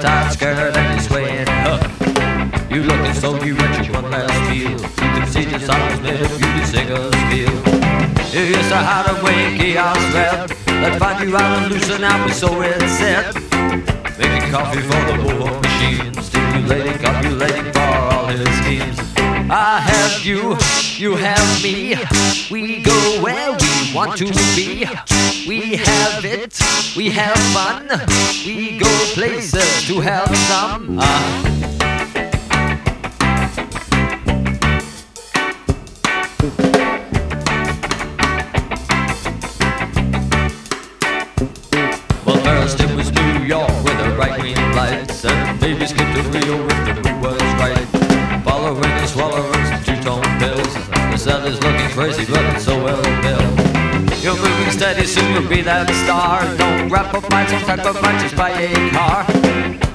tight skirt and you're swaying up. You're looking so you you one last feel. You can see the how this little beauty singers feel. You used to away, chaos rep. Let's find you out and loosen out, but so it's set. Making coffee for the war machine, stimulating, copulating for all his schemes. I have you, you have me. We go where we want to be. We have it, we have fun. We go places to have some. Uh, Well, first it was New York with the right wing lights, and maybe skipped to Rio if the was right. Following swallowing some two-tone pills. The sun is looking crazy, but it's steady, you'll be that star. Don't wrap up my some type of just buy a car.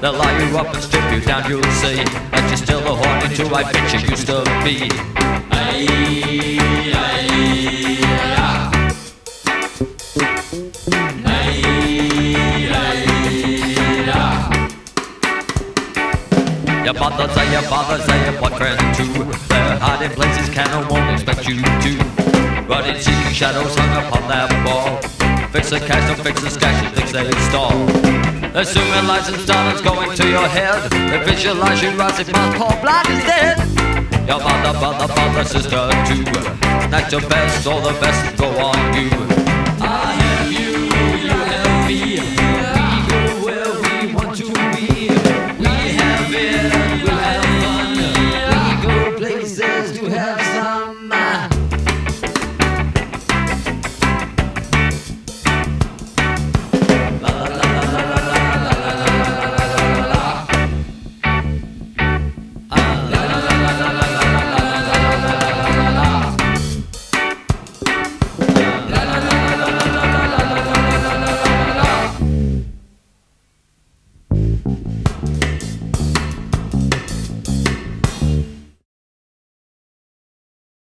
They'll lie you up and strip you down, you'll see that you're still the horny to I bitch you used to be. Aye, aye, aye. Your mother say your father say your boyfriend too. They're hiding places Canon won't expect you to. Running seeking shadows hung upon that wall. Fix the cash, don't fix the cash, you think they install. Assuming and dollars going to your head. They visualize you rising past Paul blood is dead. Your mother, brother, father, sister too. Snatch your best, all the best go on you. I have you, you have me. We go where we want to be. We have it, we have fun. We go places to have